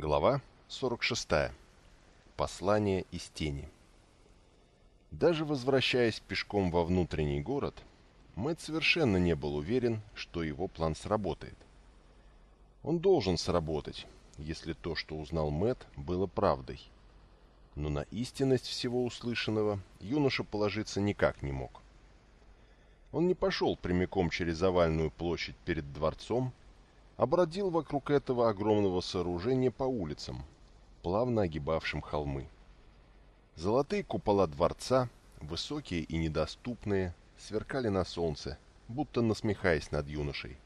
Глава 46. Послание из тени. Даже возвращаясь пешком во внутренний город, Мэтт совершенно не был уверен, что его план сработает. Он должен сработать, если то, что узнал Мэтт, было правдой. Но на истинность всего услышанного юноша положиться никак не мог. Он не пошел прямиком через овальную площадь перед дворцом, обродил вокруг этого огромного сооружения по улицам, плавно огибавшим холмы. Золотые купола дворца, высокие и недоступные, сверкали на солнце, будто насмехаясь над юношей.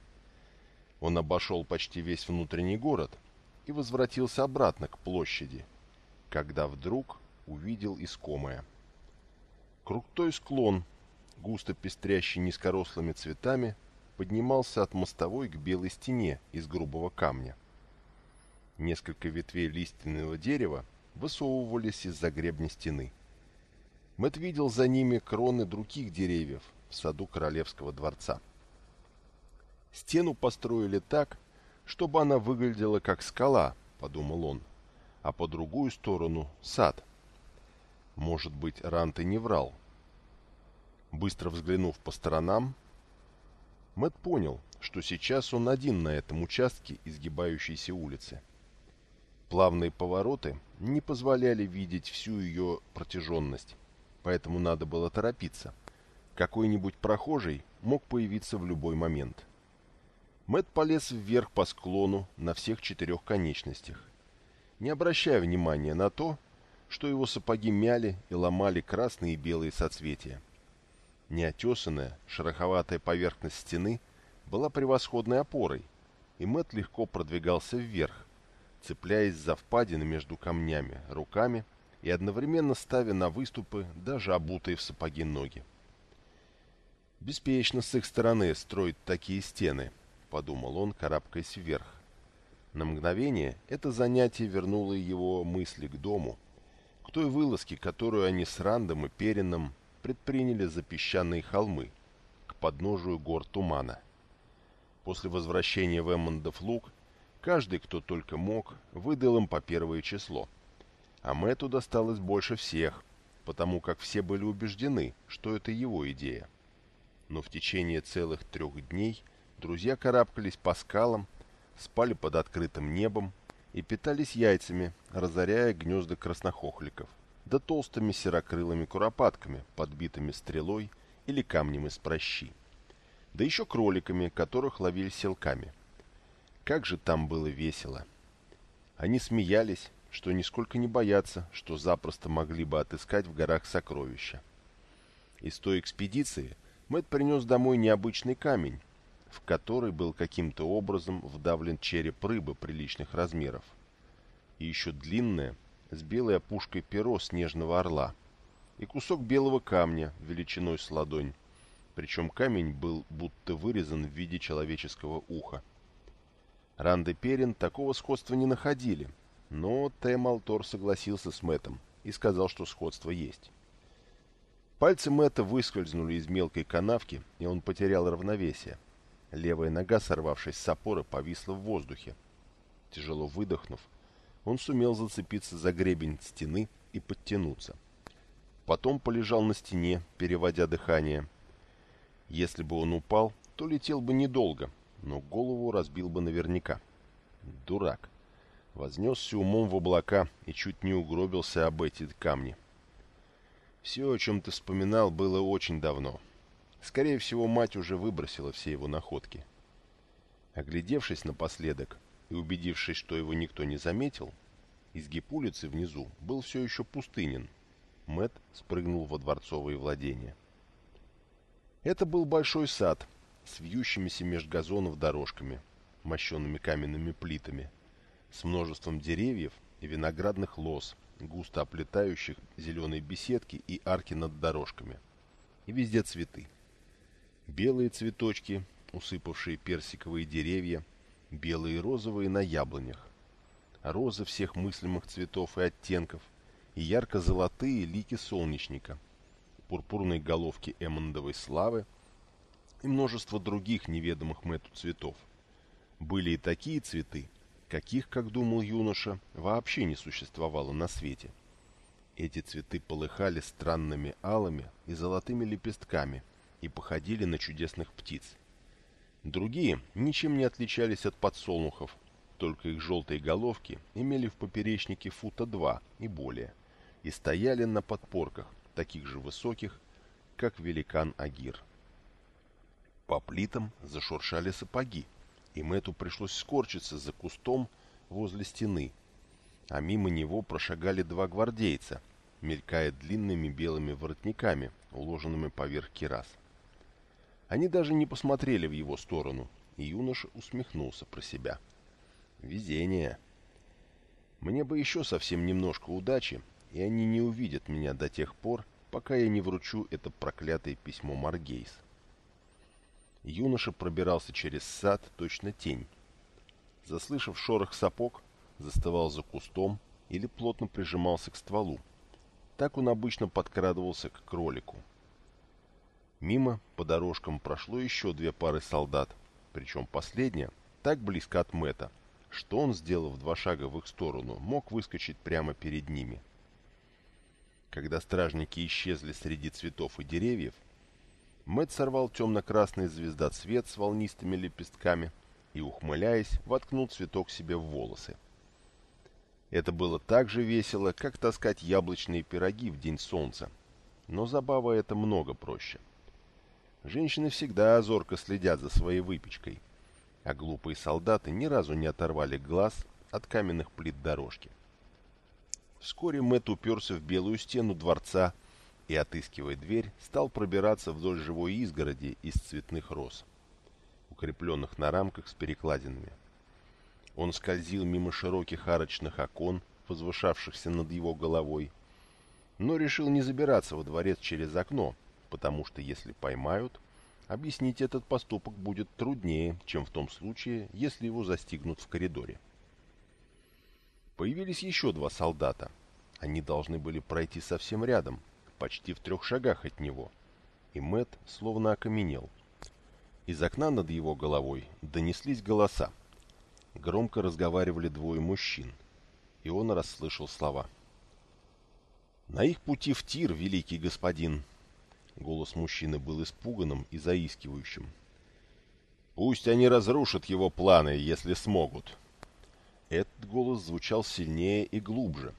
Он обошел почти весь внутренний город и возвратился обратно к площади, когда вдруг увидел искомое. Крутой склон, густо пестрящий низкорослыми цветами, поднимался от мостовой к белой стене из грубого камня. Несколько ветвей лиственного дерева высовывались из-за гребня стены. Мэт видел за ними кроны других деревьев в саду королевского дворца. Стену построили так, чтобы она выглядела как скала, подумал он, а по другую сторону — сад. Может быть, Ранты не врал. Быстро взглянув по сторонам, Мэт понял, что сейчас он один на этом участке изгибающейся улицы. Плавные повороты не позволяли видеть всю ее протяженность, поэтому надо было торопиться. Какой-нибудь прохожий мог появиться в любой момент. Мэт полез вверх по склону на всех четырех конечностях, не обращая внимания на то, что его сапоги мяли и ломали красные и белые соцветия. Неотесанная, шероховатая поверхность стены была превосходной опорой, и Мэт легко продвигался вверх, цепляясь за впадины между камнями руками и одновременно ставя на выступы даже обутые в сапоги ноги. «Беспечно с их стороны строить такие стены», — подумал он, карабкаясь вверх. На мгновение это занятие вернуло его мысли к дому, к той вылазке, которую они с Рандом и Перином предприняли за песчаные холмы, к подножию гор тумана. После возвращения в Эммондов луг, каждый, кто только мог, выдал им по первое число. А Мэтту досталось больше всех, потому как все были убеждены, что это его идея. Но в течение целых трех дней друзья карабкались по скалам, спали под открытым небом и питались яйцами, разоряя гнезда краснохохликов да толстыми серокрылыми куропатками, подбитыми стрелой или камнем из прощи. Да еще кроликами, которых ловили селками. Как же там было весело! Они смеялись, что нисколько не боятся, что запросто могли бы отыскать в горах сокровища. Из той экспедиции Мэтт принес домой необычный камень, в который был каким-то образом вдавлен череп рыбы приличных размеров. И еще длинная, с белой опушкой перо снежного орла и кусок белого камня величиной с ладонь, причем камень был будто вырезан в виде человеческого уха. Ранд Перин такого сходства не находили, но Тэмалтор согласился с Мэтом и сказал, что сходство есть. Пальцы Мэта выскользнули из мелкой канавки, и он потерял равновесие. Левая нога, сорвавшись с опоры, повисла в воздухе. Тяжело выдохнув, он сумел зацепиться за гребень стены и подтянуться. Потом полежал на стене, переводя дыхание. Если бы он упал, то летел бы недолго, но голову разбил бы наверняка. Дурак. Вознесся умом в облака и чуть не угробился об эти камни. Все, о чем ты вспоминал, было очень давно. Скорее всего, мать уже выбросила все его находки. Оглядевшись напоследок, и убедившись, что его никто не заметил, изгиб улицы внизу был все еще пустынен. Мэт спрыгнул во дворцовые владения. Это был большой сад с вьющимися меж газонов дорожками, мощенными каменными плитами, с множеством деревьев и виноградных лоз, густо оплетающих зеленые беседки и арки над дорожками. И везде цветы. Белые цветочки, усыпавшие персиковые деревья, белые и розовые на яблонях, розы всех мыслимых цветов и оттенков и ярко-золотые лики солнечника, пурпурные головки эммондовой славы и множество других неведомых Мэтту цветов. Были и такие цветы, каких, как думал юноша, вообще не существовало на свете. Эти цветы полыхали странными алыми и золотыми лепестками и походили на чудесных птиц. Другие ничем не отличались от подсолнухов, только их желтые головки имели в поперечнике фута два и более, и стояли на подпорках, таких же высоких, как великан Агир. По плитам зашуршали сапоги, и Мэту пришлось скорчиться за кустом возле стены, а мимо него прошагали два гвардейца, мелькая длинными белыми воротниками, уложенными поверх кирас. Они даже не посмотрели в его сторону, и юноша усмехнулся про себя. Везение. Мне бы еще совсем немножко удачи, и они не увидят меня до тех пор, пока я не вручу это проклятое письмо Маргейс. Юноша пробирался через сад, точно тень. Заслышав шорох сапог, застывал за кустом или плотно прижимался к стволу. Так он обычно подкрадывался к кролику. Мимо по дорожкам прошло еще две пары солдат, причем последняя так близко от Мэта, что он, сделав два шага в их сторону, мог выскочить прямо перед ними. Когда стражники исчезли среди цветов и деревьев, Мэт сорвал темно-красный звездоцвет с волнистыми лепестками и, ухмыляясь, воткнул цветок себе в волосы. Это было так же весело, как таскать яблочные пироги в день солнца, но забава это много проще. — Женщины всегда зорко следят за своей выпечкой, а глупые солдаты ни разу не оторвали глаз от каменных плит дорожки. Вскоре Мэтт уперся в белую стену дворца и, отыскивая дверь, стал пробираться вдоль живой изгороди из цветных роз, укрепленных на рамках с перекладинами. Он скользил мимо широких арочных окон, возвышавшихся над его головой, но решил не забираться во дворец через окно, потому что если поймают, объяснить этот поступок будет труднее, чем в том случае, если его застигнут в коридоре. Появились еще два солдата. Они должны были пройти совсем рядом, почти в трех шагах от него, и Мэт словно окаменел. Из окна над его головой донеслись голоса. Громко разговаривали двое мужчин, и он расслышал слова. «На их пути в тир, великий господин, Голос мужчины был испуганным и заискивающим. «Пусть они разрушат его планы, если смогут». Этот голос звучал сильнее и глубже.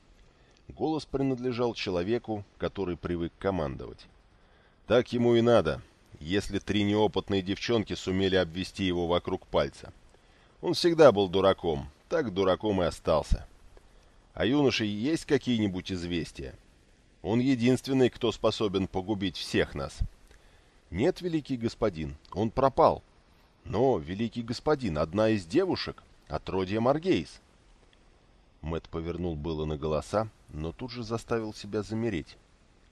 Голос принадлежал человеку, который привык командовать. Так ему и надо, если три неопытные девчонки сумели обвести его вокруг пальца. Он всегда был дураком, так дураком и остался. А юношей есть какие-нибудь известия? Он единственный, кто способен погубить всех нас. Нет, великий господин, он пропал. Но, великий господин, одна из девушек, отродье Маргейс. Мэт повернул было на голоса, но тут же заставил себя замереть.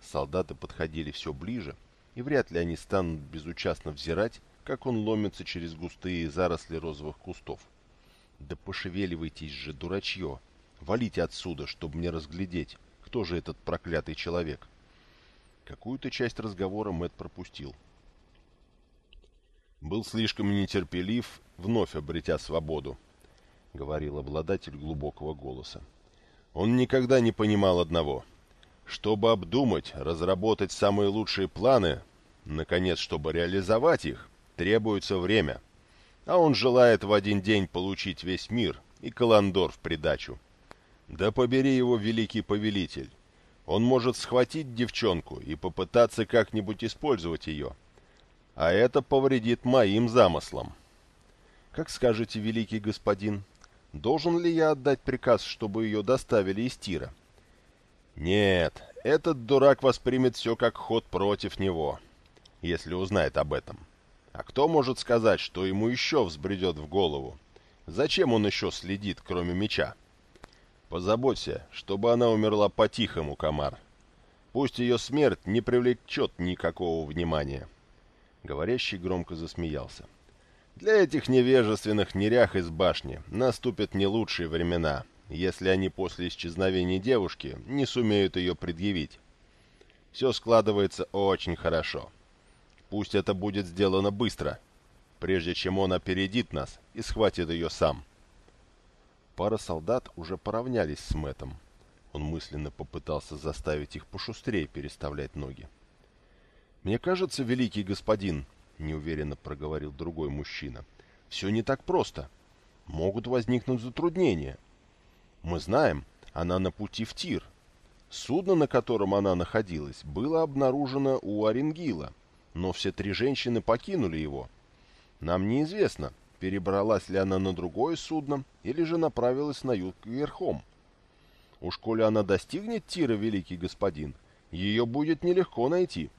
Солдаты подходили все ближе, и вряд ли они станут безучастно взирать, как он ломится через густые заросли розовых кустов. Да пошевеливайтесь же, дурачье! Валите отсюда, чтобы мне разглядеть кто же этот проклятый человек. Какую-то часть разговора Мэт пропустил. «Был слишком нетерпелив, вновь обретя свободу», — говорил обладатель глубокого голоса. «Он никогда не понимал одного. Чтобы обдумать, разработать самые лучшие планы, наконец, чтобы реализовать их, требуется время. А он желает в один день получить весь мир и Каландор в придачу. Да побери его великий повелитель. Он может схватить девчонку и попытаться как-нибудь использовать ее. А это повредит моим замыслам. Как скажете, великий господин, должен ли я отдать приказ, чтобы ее доставили из тира? Нет, этот дурак воспримет все как ход против него, если узнает об этом. А кто может сказать, что ему еще взбредет в голову? Зачем он еще следит, кроме меча? Позаботься, чтобы она умерла по-тихому, комар. Пусть ее смерть не привлечет никакого внимания. Говорящий громко засмеялся. Для этих невежественных нерях из башни наступят не лучшие времена, если они после исчезновения девушки не сумеют ее предъявить. Все складывается очень хорошо. Пусть это будет сделано быстро, прежде чем он опередит нас и схватит ее сам. Пара солдат уже поравнялись с Мэтом. Он мысленно попытался заставить их пошустрее переставлять ноги. «Мне кажется, великий господин», — неуверенно проговорил другой мужчина, — «все не так просто. Могут возникнуть затруднения. Мы знаем, она на пути в Тир. Судно, на котором она находилась, было обнаружено у Оренгила, но все три женщины покинули его. Нам неизвестно, перебралась ли она на другое судно или же направилась на юг верхом. Уж коли она достигнет Тира, великий господин, ее будет нелегко найти.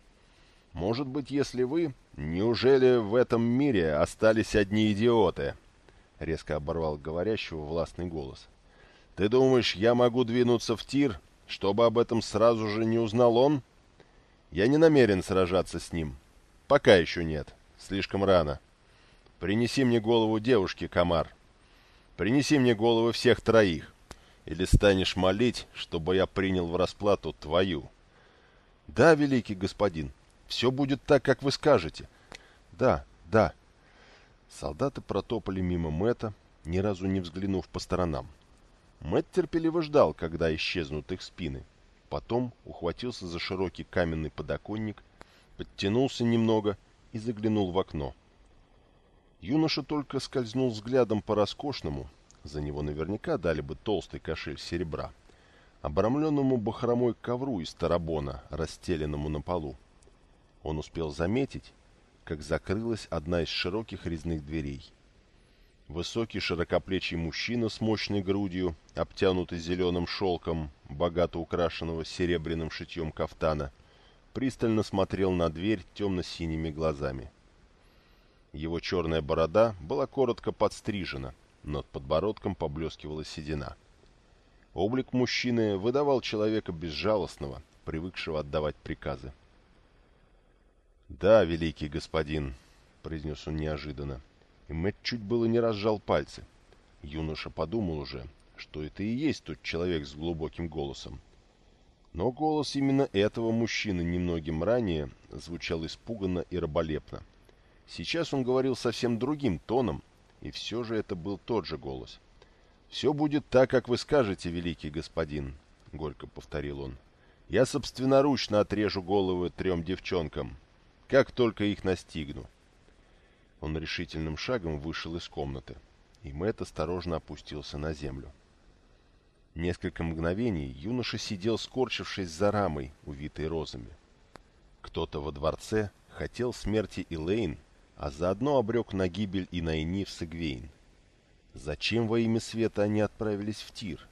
Может быть, если вы... Неужели в этом мире остались одни идиоты? Резко оборвал говорящего властный голос. Ты думаешь, я могу двинуться в Тир, чтобы об этом сразу же не узнал он? Я не намерен сражаться с ним. Пока еще нет. Слишком рано. Принеси мне голову девушки, Комар. Принеси мне головы всех троих. Или станешь молить, чтобы я принял в расплату твою? Да, великий господин, все будет так, как вы скажете. Да, да. Солдаты протопали мимо Мэта, ни разу не взглянув по сторонам. Мэт терпеливо ждал, когда исчезнут их спины. Потом ухватился за широкий каменный подоконник, подтянулся немного и заглянул в окно. Юноша только скользнул взглядом по роскошному, за него наверняка дали бы толстый кошель серебра, обрамленному бахромой ковру из тарабона, расстеленному на полу. Он успел заметить, как закрылась одна из широких резных дверей. Высокий широкоплечий мужчина с мощной грудью, обтянутый зеленым шелком, богато украшенного серебряным шитьем кафтана, пристально смотрел на дверь темно-синими глазами. Его черная борода была коротко подстрижена, над подбородком поблескивала седина. Облик мужчины выдавал человека безжалостного, привыкшего отдавать приказы. «Да, великий господин», — произнес он неожиданно, и Мэтт чуть было не разжал пальцы. Юноша подумал уже, что это и есть тот человек с глубоким голосом. Но голос именно этого мужчины немногим ранее звучал испуганно и раболепно. Сейчас он говорил совсем другим тоном, и все же это был тот же голос. «Все будет так, как вы скажете, великий господин», — горько повторил он. «Я собственноручно отрежу головы трем девчонкам, как только их настигну». Он решительным шагом вышел из комнаты, и Мэтт осторожно опустился на землю. Несколько мгновений юноша сидел, скорчившись за рамой, увитой розами. Кто-то во дворце хотел смерти Элейн а заодно обрек на гибель и Найниф с Игвейн. Зачем во имя света они отправились в Тир?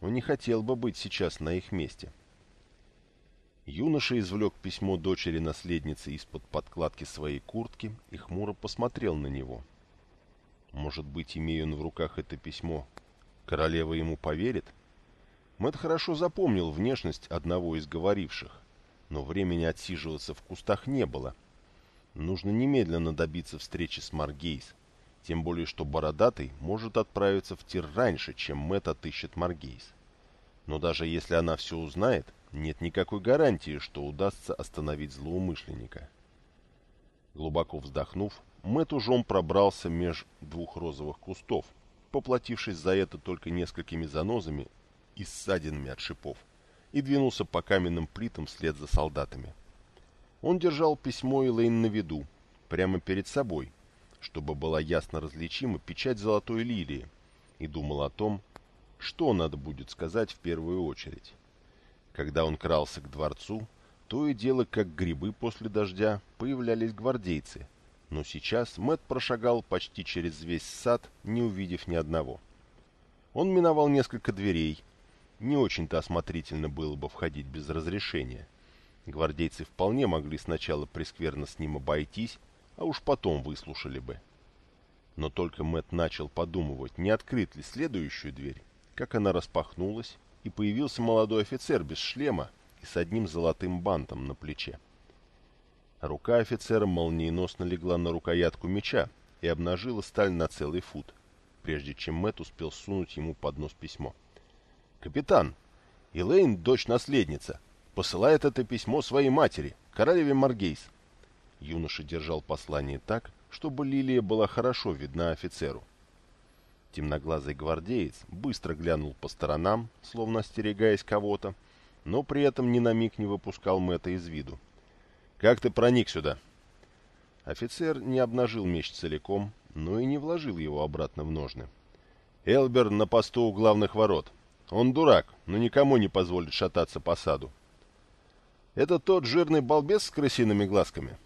Он не хотел бы быть сейчас на их месте. Юноша извлек письмо дочери-наследницы из-под подкладки своей куртки и хмуро посмотрел на него. Может быть, имея он в руках это письмо, королева ему поверит? Мэтт хорошо запомнил внешность одного из говоривших, но времени отсиживаться в кустах не было — Нужно немедленно добиться встречи с Маргейс, тем более что Бородатый может отправиться в тир раньше, чем Мэтт отыщет Маргейс. Но даже если она все узнает, нет никакой гарантии, что удастся остановить злоумышленника. Глубоко вздохнув, Мэтт ужом пробрался меж двух розовых кустов, поплатившись за это только несколькими занозами и ссадинами от шипов, и двинулся по каменным плитам вслед за солдатами. Он держал письмо Элейн на виду, прямо перед собой, чтобы была ясно различима печать золотой лилии, и думал о том, что надо будет сказать в первую очередь. Когда он крался к дворцу, то и дело, как грибы после дождя, появлялись гвардейцы, но сейчас Мэт прошагал почти через весь сад, не увидев ни одного. Он миновал несколько дверей, не очень-то осмотрительно было бы входить без разрешения, Гвардейцы вполне могли сначала прескверно с ним обойтись, а уж потом выслушали бы. Но только Мэт начал подумывать, не открыть ли следующую дверь, как она распахнулась, и появился молодой офицер без шлема и с одним золотым бантом на плече. Рука офицера молниеносно легла на рукоятку меча и обнажила сталь на целый фут, прежде чем Мэт успел сунуть ему под нос письмо. «Капитан! Элейн — дочь-наследница посылает это письмо своей матери, королеве Маргейс. Юноша держал послание так, чтобы Лилия была хорошо видна офицеру. Темноглазый гвардеец быстро глянул по сторонам, словно остерегаясь кого-то, но при этом ни на миг не выпускал Мэтта из виду. «Как ты проник сюда?» Офицер не обнажил меч целиком, но и не вложил его обратно в ножны. «Элбер на посту у главных ворот. Он дурак, но никому не позволит шататься по саду». «Это тот жирный балбес с крысиными глазками?»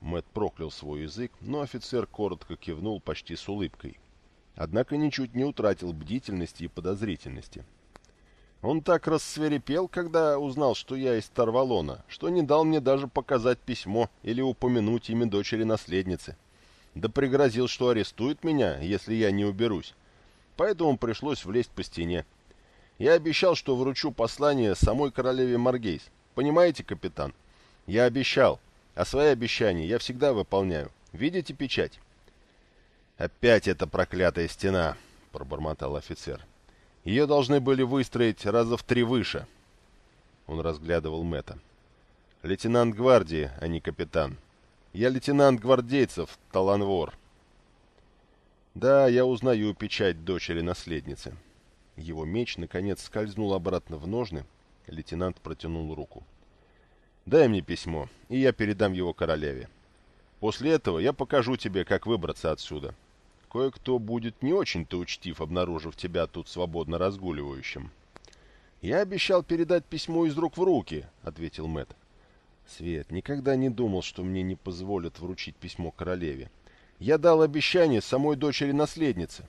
Мэт проклял свой язык, но офицер коротко кивнул почти с улыбкой. Однако ничуть не утратил бдительности и подозрительности. Он так рассверепел, когда узнал, что я из Тарвалона, что не дал мне даже показать письмо или упомянуть имя дочери-наследницы. Да пригрозил, что арестует меня, если я не уберусь. Поэтому пришлось влезть по стене. Я обещал, что вручу послание самой королеве Маргейс. Понимаете, капитан? Я обещал. А свои обещания я всегда выполняю. Видите печать? «Опять эта проклятая стена!» — пробормотал офицер. Ее должны были выстроить раза в три выше. Он разглядывал Мэтта. Лейтенант гвардии, а не капитан. Я лейтенант гвардейцев, Таланвор. Да, я узнаю печать дочери-наследницы. Его меч, наконец, скользнул обратно в ножны. Лейтенант протянул руку. «Дай мне письмо, и я передам его королеве. После этого я покажу тебе, как выбраться отсюда». Кое-кто будет не очень-то учтив, обнаружив тебя тут свободно разгуливающим. «Я обещал передать письмо из рук в руки», — ответил Мэт. «Свет, никогда не думал, что мне не позволят вручить письмо королеве. Я дал обещание самой дочери-наследницы».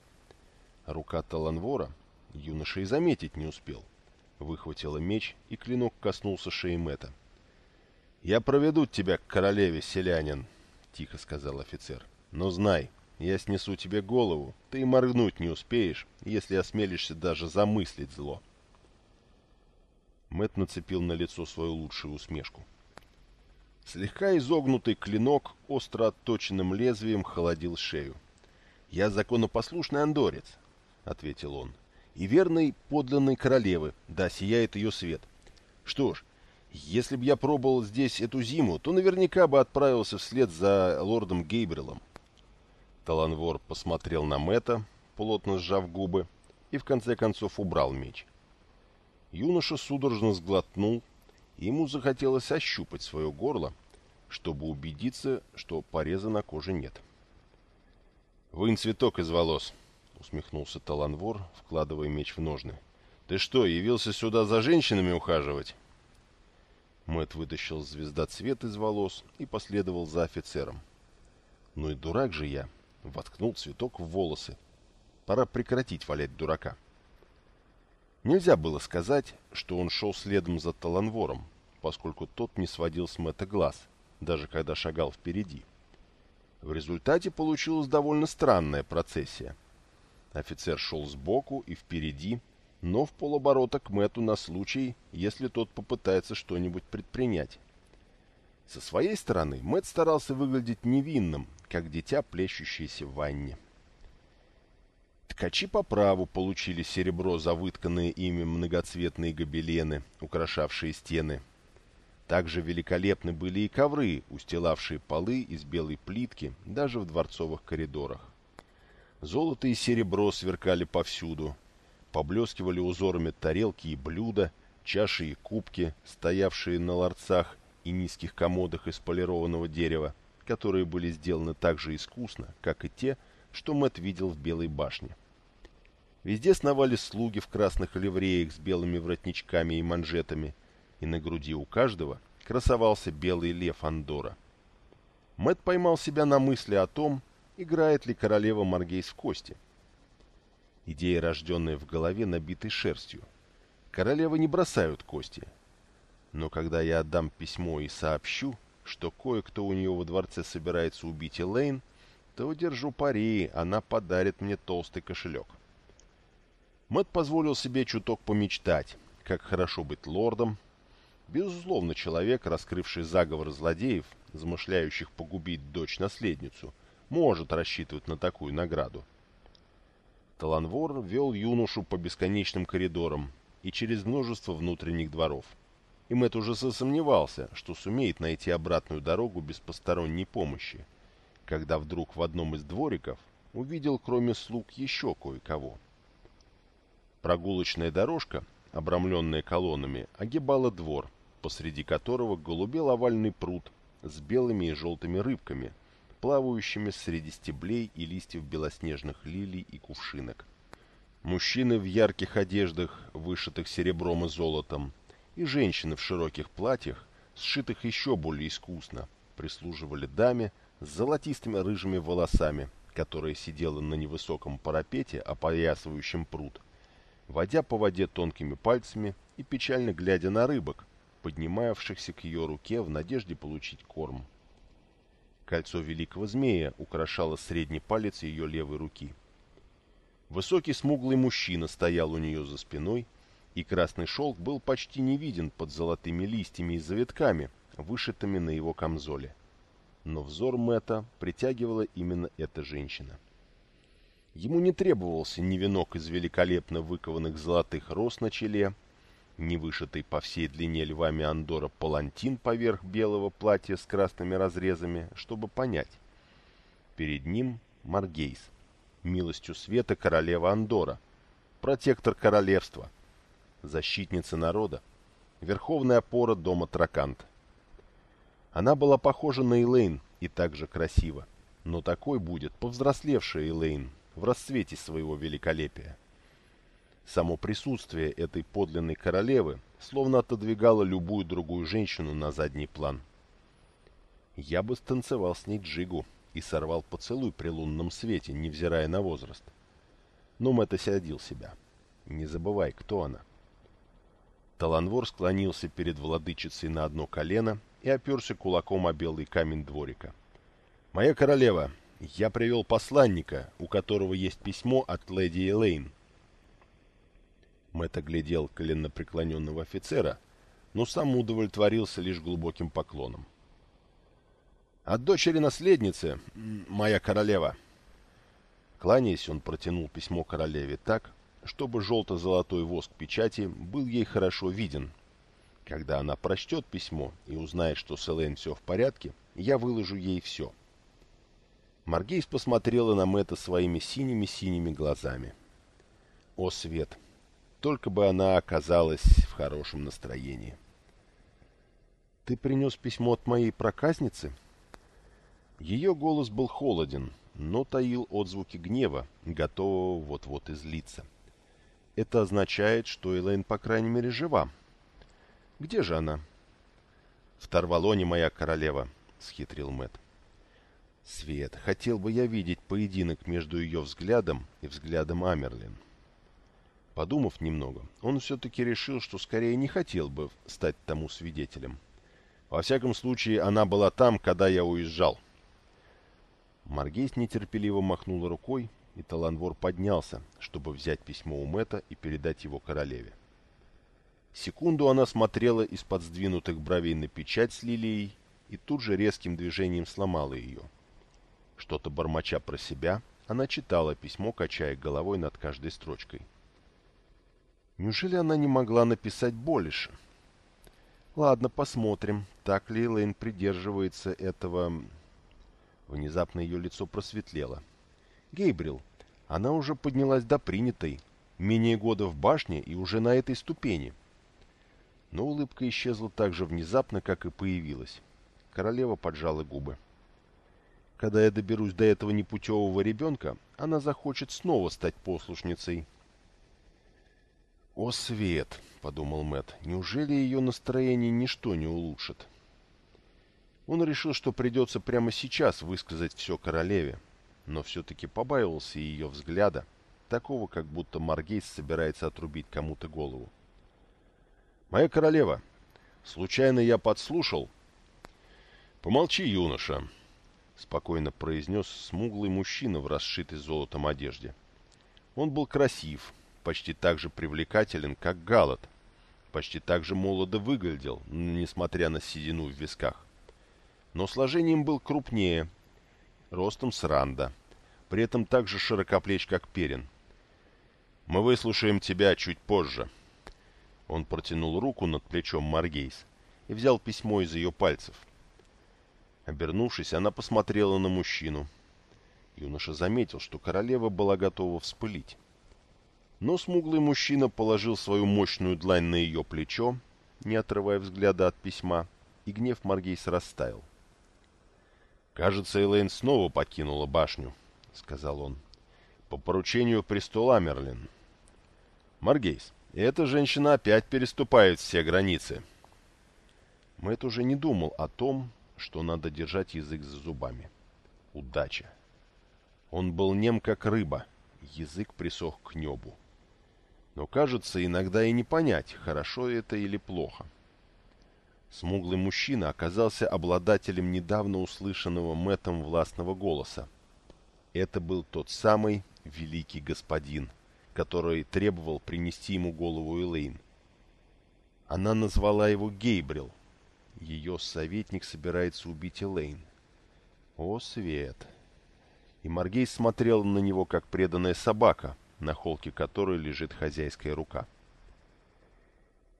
Рука Таланвора юноша и заметить не успел. Выхватила меч, и клинок коснулся шеи Мэта. «Я проведу тебя к королеве, селянин», — тихо сказал офицер. «Но знай, я снесу тебе голову, ты и моргнуть не успеешь, если осмелишься даже замыслить зло. Мэт нацепил на лицо свою лучшую усмешку. Слегка изогнутый клинок остро отточенным лезвием холодил шею. «Я законопослушный андорец», — ответил он, — «и верный подлинной королевы, да, сияет ее свет. Что ж, если б я пробовал здесь эту зиму, то наверняка бы отправился вслед за лордом Гейбрилом. Таланвор посмотрел на Мэтта, плотно сжав губы, и в конце концов убрал меч. Юноша судорожно сглотнул, и ему захотелось ощупать свое горло, чтобы убедиться, что пореза на коже нет. «Вынь цветок из волос», — усмехнулся Таланвор, вкладывая меч в ножны. «Ты что, явился сюда за женщинами ухаживать?» Мэт вытащил звездоцвет из волос и последовал за офицером. «Ну и дурак же я!» воткнул цветок в волосы. Пора прекратить валять дурака. Нельзя было сказать, что он шел следом за Таланвором, поскольку тот не сводил с Мэтта глаз, даже когда шагал впереди. В результате получилась довольно странная процессия. Офицер шел сбоку и впереди, но в полоборота к Мэтту на случай, если тот попытается что-нибудь предпринять. Со своей стороны Мэтт старался выглядеть невинным, как дитя, плещущееся в ванне. Ткачи по праву получили серебро за вытканные ими многоцветные гобелены, украшавшие стены. Также великолепны были и ковры, устилавшие полы из белой плитки даже в дворцовых коридорах. Золото и серебро сверкали повсюду. Поблескивали узорами тарелки и блюда, чаши и кубки, стоявшие на ларцах и низких комодах из полированного дерева которые были сделаны так же искусно, как и те, что Мэт видел в Белой башне. Везде сновали слуги в красных ливреях с белыми воротничками и манжетами, и на груди у каждого красовался белый лев Андора. Мэт поймал себя на мысли о том, играет ли королева Маргейс в кости. Идея, рожденная в голове, набитой шерстью. Королевы не бросают кости. Но когда я отдам письмо и сообщу, что кое-кто у нее во дворце собирается убить Элейн, то держу пари, она подарит мне толстый кошелек. Мэтт позволил себе чуток помечтать, как хорошо быть лордом. Безусловно, человек, раскрывший заговор злодеев, замышляющих погубить дочь-наследницу, может рассчитывать на такую награду. Таланвор вел юношу по бесконечным коридорам и через множество внутренних дворов и Мэтт уже засомневался, что сумеет найти обратную дорогу без посторонней помощи, когда вдруг в одном из двориков увидел кроме слуг еще кое-кого. Прогулочная дорожка, обрамленная колоннами, огибала двор, посреди которого голубел овальный пруд с белыми и желтыми рыбками, плавающими среди стеблей и листьев белоснежных лилий и кувшинок. Мужчины в ярких одеждах, вышитых серебром и золотом, и женщины в широких платьях, сшитых еще более искусно, прислуживали даме с золотистыми рыжими волосами, которая сидела на невысоком парапете, опоясывающем пруд, водя по воде тонкими пальцами и печально глядя на рыбок, поднимавшихся к ее руке в надежде получить корм. Кольцо великого змея украшало средний палец ее левой руки. Высокий смуглый мужчина стоял у нее за спиной, и красный шелк был почти не виден под золотыми листьями и завитками, вышитыми на его камзоле. Но взор Мэтта притягивала именно эта женщина. Ему не требовался ни венок из великолепно выкованных золотых роз на челе, ни вышитый по всей длине львами Андора палантин поверх белого платья с красными разрезами, чтобы понять. Перед ним Маргейс, милостью света королева Андора, протектор королевства, защитница народа, верховная опора дома Тракант. Она была похожа на Элейн и также красива, но такой будет повзрослевшая Элейн в расцвете своего великолепия. Само присутствие этой подлинной королевы словно отодвигало любую другую женщину на задний план. Я бы станцевал с ней джигу и сорвал поцелуй при лунном свете, невзирая на возраст. Но Мэтт осядил себя. Не забывай, кто она. Таланвор склонился перед владычицей на одно колено и оперся кулаком о белый камень дворика. «Моя королева, я привел посланника, у которого есть письмо от леди Элейн. Мэтт оглядел коленопреклоненного офицера, но сам удовлетворился лишь глубоким поклоном. «От дочери наследницы, моя королева!» Кланяясь, он протянул письмо королеве так, чтобы желто-золотой воск печати был ей хорошо виден. Когда она прочтет письмо и узнает, что с Элэйн все в порядке, я выложу ей все. Маргейс посмотрела на Мэтта своими синими-синими глазами. «О, Свет!» Только бы она оказалась в хорошем настроении. «Ты принес письмо от моей проказницы?» Ее голос был холоден, но таил отзвуки гнева, готового вот-вот излиться. Это означает, что Элэйн, по крайней мере, жива. Где же она? В Тарвалоне, моя королева, — схитрил Мэт. Свет, хотел бы я видеть поединок между ее взглядом и взглядом Амерлин. Подумав немного, он все-таки решил, что скорее не хотел бы стать тому свидетелем. Во всяком случае, она была там, когда я уезжал. Маргейс нетерпеливо махнула рукой, и Таланвор поднялся, чтобы взять письмо у Мэта и передать его королеве. Секунду она смотрела из-под сдвинутых бровей на печать с лилией и тут же резким движением сломала ее. Что-то бормоча про себя, она читала письмо, качая головой над каждой строчкой. — Неужели она не могла написать больше? Ладно, посмотрим, так ли Лейн придерживается этого... Внезапно ее лицо просветлело. Гейбрил, она уже поднялась до принятой. Менее года в башне и уже на этой ступени. Но улыбка исчезла так же внезапно, как и появилась. Королева поджала губы. Когда я доберусь до этого непутевого ребенка, она захочет снова стать послушницей. «О, Свет!» — подумал Мэт. «Неужели ее настроение ничто не улучшит?» Он решил, что придется прямо сейчас высказать все королеве, но все-таки побаивался ее взгляда, такого, как будто Маргейс собирается отрубить кому-то голову. «Моя королева, случайно я подслушал?» «Помолчи, юноша», — спокойно произнес смуглый мужчина в расшитой золотом одежде. Он был красив, почти так же привлекателен, как Галат. Почти так же молодо выглядел, несмотря на седину в висках. Но сложением был крупнее, ростом с ранда, при этом так же широкоплеч, как Перин. «Мы выслушаем тебя чуть позже». Он протянул руку над плечом Маргейс и взял письмо из ее пальцев. Обернувшись, она посмотрела на мужчину. Юноша заметил, что королева была готова вспылить. Но смуглый мужчина положил свою мощную длань на ее плечо, не отрывая взгляда от письма, и гнев Маргейс растаял. «Кажется, Элейн снова покинула башню», — сказал он. «По поручению престола Мерлин. Маргейс, эта женщина опять переступает все границы». Мэтт уже не думал о том, что надо держать язык за зубами. Удача. Он был нем, как рыба, язык присох к небу. Но, кажется, иногда и не понять, хорошо это или плохо. Смуглый мужчина оказался обладателем недавно услышанного Мэттом властного голоса. Это был тот самый великий господин, который требовал принести ему голову Элейн. Она назвала его Гейбрил. Ее советник собирается убить Элейн. О, свет! И Маргей смотрел на него, как преданная собака, на холке которой лежит хозяйская рука.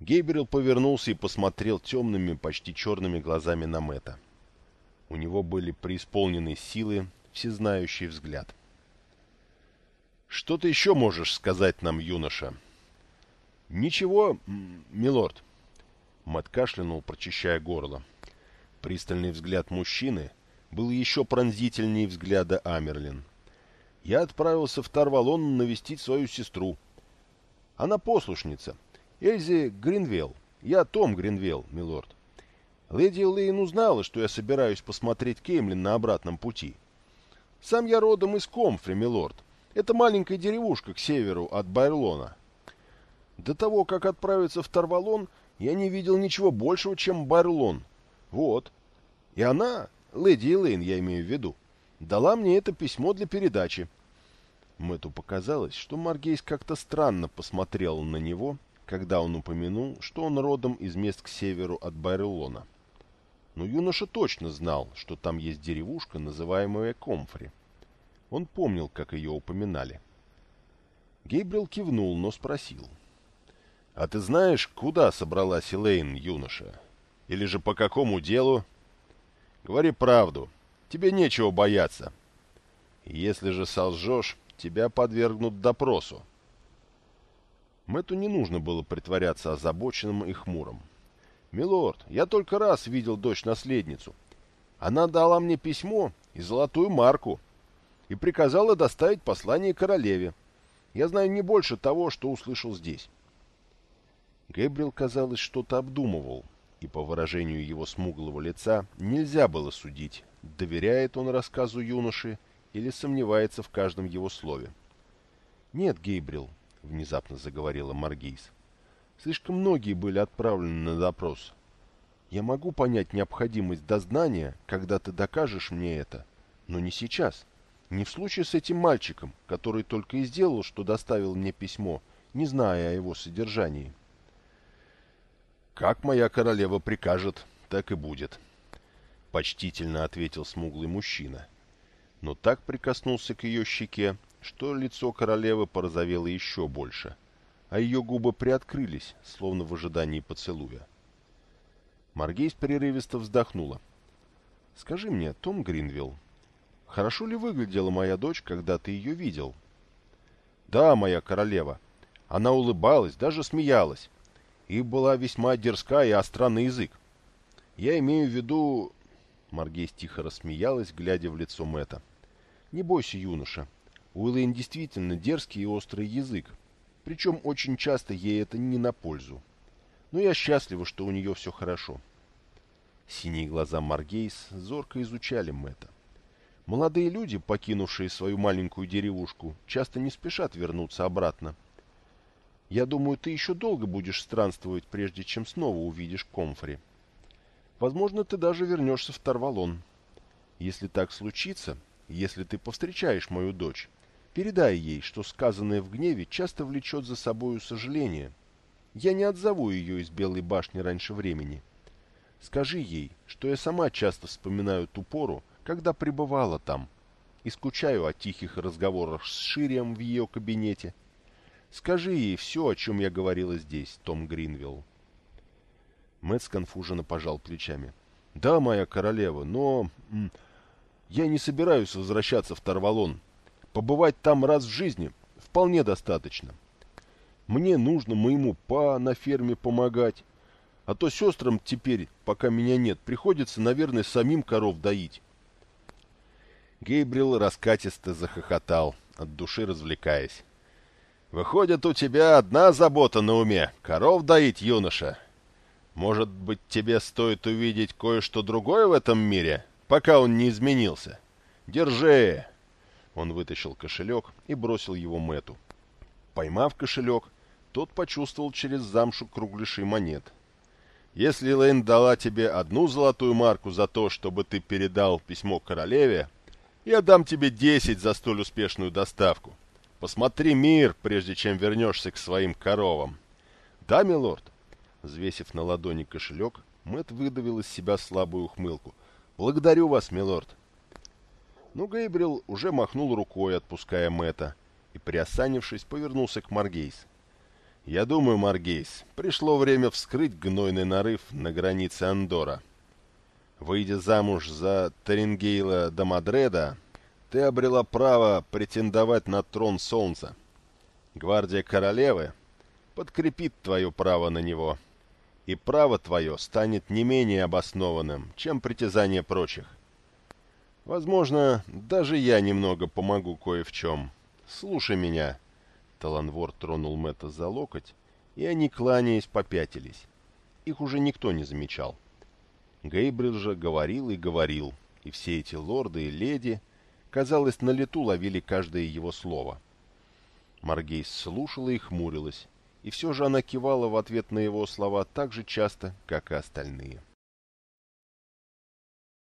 Гейбрил повернулся и посмотрел темными, почти черными глазами на Мэтта. У него были преисполнены силы, всезнающий взгляд. «Что ты еще можешь сказать нам, юноша?» «Ничего, милорд». Мэтт кашлянул, прочищая горло. Пристальный взгляд мужчины был еще пронзительнее взгляда Амерлин. «Я отправился в Тарвалон навестить свою сестру. Она послушница. Эльзи Гринвелл. Я Том Гринвелл, милорд. Леди Лейн узнала, что я собираюсь посмотреть Кеймлин на обратном пути. Сам я родом из Комфри, милорд. Это маленькая деревушка к северу от Байрлона. До того, как отправиться в Тарвалон, я не видел ничего большего, чем Байрлон. Вот. И она, леди Элейн, я имею в виду, дала мне это письмо для передачи. Мэту показалось, что Маргейс как-то странно посмотрел на него, когда он упомянул, что он родом из мест к северу от Байрелона. Но юноша точно знал, что там есть деревушка, называемая Комфри. Он помнил, как ее упоминали. Гейбрил кивнул, но спросил. «А ты знаешь, куда собралась Элейн, юноша? Или же по какому делу?» Говори правду. Тебе нечего бояться. Если же солжешь, тебя подвергнут допросу. Мэту не нужно было притворяться озабоченным и хмурым. «Милорд, я только раз видел дочь-наследницу. Она дала мне письмо и золотую марку и приказала доставить послание королеве. Я знаю не больше того, что услышал здесь». Гэбриэл, казалось, что-то обдумывал, и по выражению его смуглого лица нельзя было судить, доверяет он рассказу юноши или сомневается в каждом его слове. «Нет, Гейбрил», — внезапно заговорила Маргейс, — «слишком многие были отправлены на допрос. Я могу понять необходимость дознания, когда ты докажешь мне это, но не сейчас, не в случае с этим мальчиком, который только и сделал, что доставил мне письмо, не зная о его содержании». «Как моя королева прикажет, так и будет», — почтительно ответил смуглый мужчина. Но так прикоснулся к ее щеке, что лицо королевы порозовело еще больше, а ее губы приоткрылись, словно в ожидании поцелуя. Маргейс прерывисто вздохнула. «Скажи мне, Том Гринвилл, хорошо ли выглядела моя дочь, когда ты ее видел?» «Да, моя королева. Она улыбалась, даже смеялась и была весьма дерзка и остра язык. Я имею в виду...» Маргейс тихо рассмеялась, глядя в лицо Мэта. «Не бойся, юноша. У Уиллейн действительно дерзкий и острый язык. Причем очень часто ей это не на пользу. Но я счастлива, что у нее все хорошо». Синие глаза Маргейс зорко изучали Мэта. Молодые люди, покинувшие свою маленькую деревушку, часто не спешат вернуться обратно, я думаю, ты еще долго будешь странствовать, прежде чем снова увидишь Комфри. Возможно, ты даже вернешься в Тарвалон. Если так случится, если ты повстречаешь мою дочь, передай ей, что сказанное в гневе часто влечет за собою сожаление. Я не отзову ее из Белой башни раньше времени. Скажи ей, что я сама часто вспоминаю ту пору, когда пребывала там, и скучаю о тихих разговорах с Ширием в ее кабинете, Скажи ей все, о чем я говорила здесь, Том Гринвилл. Мэтт сконфуженно пожал плечами. «Да, моя королева, но... Я не собираюсь возвращаться в Тарвалон. Побывать там раз в жизни вполне достаточно. Мне нужно моему па на ферме помогать, а то сестрам теперь, пока меня нет, приходится, наверное, самим коров доить. Гейбрил раскатисто захохотал, от души развлекаясь. «Выходит, у тебя одна забота на уме — коров доить, юноша. Может быть, тебе стоит увидеть кое-что другое в этом мире, пока он не изменился? Держи!» Он вытащил кошелек и бросил его Мэту. Поймав кошелек, тот почувствовал через замшу кругляши монет. «Если Лэйн дала тебе одну золотую марку за то, чтобы ты передал письмо королеве, я дам тебе десять за столь успешную доставку. Посмотри мир, прежде чем вернешься к своим коровам». «Да, милорд?» Взвесив на ладони кошелек, Мэт выдавил из себя слабую ухмылку. «Благодарю вас, милорд». Но Гейбрил уже махнул рукой, отпуская Мэта, и, приосанившись, повернулся к Маргейс. «Я думаю, Маргейс, пришло время вскрыть гнойный нарыв на границе Андора. Выйдя замуж за Тарингейла Дамадреда, ты обрела право претендовать на трон Солнца. Гвардия Королевы подкрепит твое право на него, и право твое станет не менее обоснованным, чем притязание прочих. Возможно, даже я немного помогу кое в чем. Слушай меня. Таланвор тронул Мэтта за локоть, и они, кланяясь, попятились. Их уже никто не замечал. Гейбрил же говорил и говорил, и все эти лорды и леди, казалось, на лету ловили каждое его слово. Маргейс слушала и хмурилась, и все же она кивала в ответ на его слова так же часто, как и остальные.